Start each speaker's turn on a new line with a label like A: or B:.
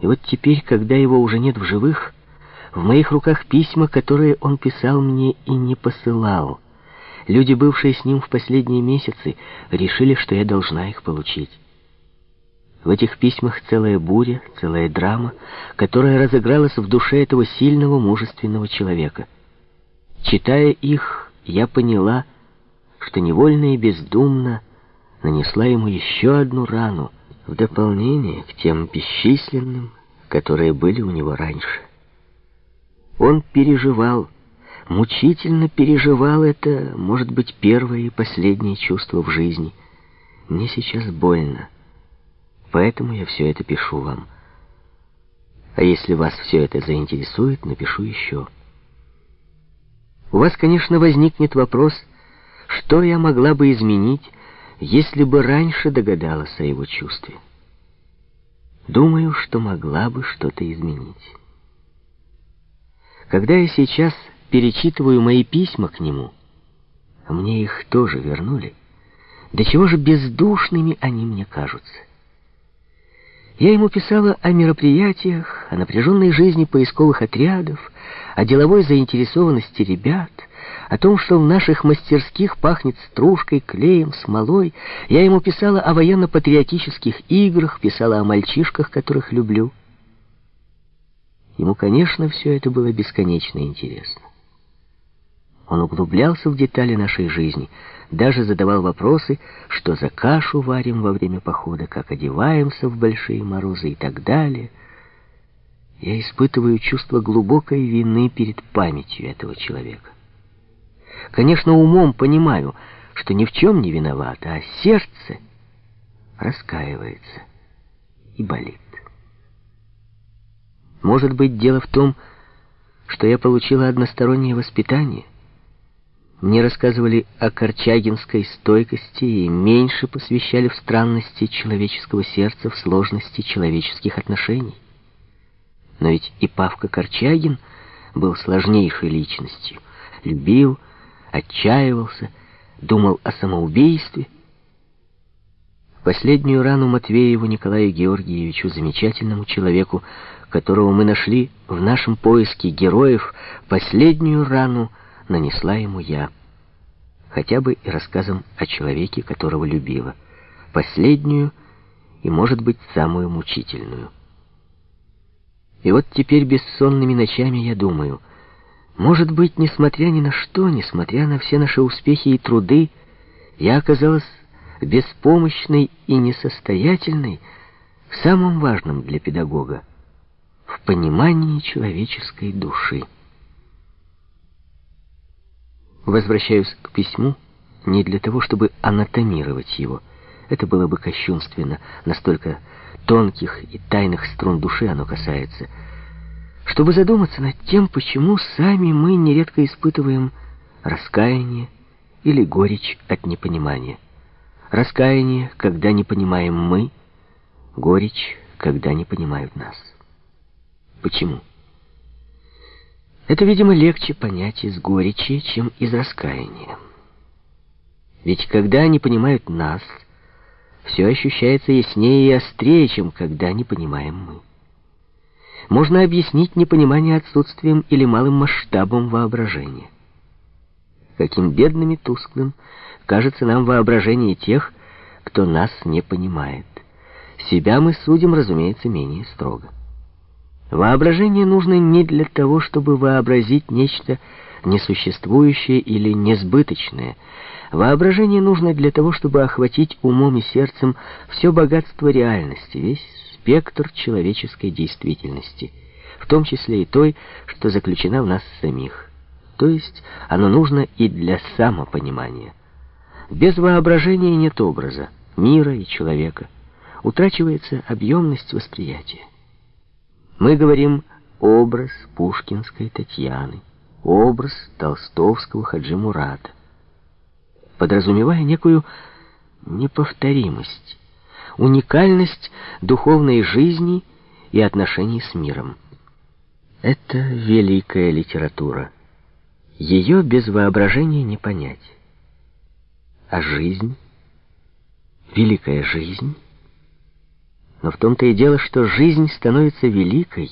A: И вот теперь, когда его уже нет в живых, в моих руках письма, которые он писал мне и не посылал. Люди, бывшие с ним в последние месяцы, решили, что я должна их получить. В этих письмах целая буря, целая драма, которая разыгралась в душе этого сильного, мужественного человека. Читая их, я поняла, что невольно и бездумно нанесла ему еще одну рану, в дополнение к тем бесчисленным, которые были у него раньше. Он переживал, мучительно переживал это, может быть, первое и последнее чувство в жизни. Мне сейчас больно, поэтому я все это пишу вам. А если вас все это заинтересует, напишу еще. У вас, конечно, возникнет вопрос, что я могла бы изменить, если бы раньше догадалась о его чувстве. Думаю, что могла бы что-то изменить. Когда я сейчас перечитываю мои письма к нему, мне их тоже вернули, до чего же бездушными они мне кажутся. Я ему писала о мероприятиях, о напряженной жизни поисковых отрядов, о деловой заинтересованности ребят, о том, что в наших мастерских пахнет стружкой, клеем, смолой. Я ему писала о военно-патриотических играх, писала о мальчишках, которых люблю. Ему, конечно, все это было бесконечно интересно. Он углублялся в детали нашей жизни, даже задавал вопросы, что за кашу варим во время похода, как одеваемся в большие морозы и так далее. Я испытываю чувство глубокой вины перед памятью этого человека. Конечно, умом понимаю, что ни в чем не виновата, а сердце раскаивается и болит. Может быть, дело в том, что я получила одностороннее воспитание. Мне рассказывали о корчагинской стойкости и меньше посвящали в странности человеческого сердца, в сложности человеческих отношений. Но ведь и Павка Корчагин был сложнейшей личностью. Любил, отчаивался, думал о самоубийстве. Последнюю рану Матвееву Николаю Георгиевичу, замечательному человеку, которого мы нашли в нашем поиске героев, последнюю рану нанесла ему я. Хотя бы и рассказом о человеке, которого любила. Последнюю и, может быть, самую мучительную. И вот теперь бессонными ночами я думаю, может быть, несмотря ни на что, несмотря на все наши успехи и труды, я оказалась беспомощной и несостоятельной в самом важном для педагога в понимании человеческой души. Возвращаюсь к письму не для того, чтобы анатомировать его. Это было бы кощунственно, настолько тонких и тайных струн души оно касается. Чтобы задуматься над тем, почему сами мы нередко испытываем раскаяние или горечь от непонимания. Раскаяние, когда не понимаем мы, горечь, когда не понимают нас. Почему? Это, видимо, легче понять из горечи, чем из раскаяния. Ведь когда они понимают нас, все ощущается яснее и острее, чем когда не понимаем мы. Можно объяснить непонимание отсутствием или малым масштабом воображения. Каким бедным и тусклым кажется нам воображение тех, кто нас не понимает. Себя мы судим, разумеется, менее строго. Воображение нужно не для того, чтобы вообразить нечто несуществующее или несбыточное. Воображение нужно для того, чтобы охватить умом и сердцем все богатство реальности, весь спектр человеческой действительности, в том числе и той, что заключена в нас самих. То есть оно нужно и для самопонимания. Без воображения нет образа, мира и человека. Утрачивается объемность восприятия. Мы говорим образ пушкинской Татьяны, образ толстовского Хаджи Мурата, подразумевая некую неповторимость, уникальность духовной жизни и отношений с миром. Это великая литература. Ее без воображения не понять. А жизнь, великая жизнь, Но в том-то и дело, что жизнь становится великой,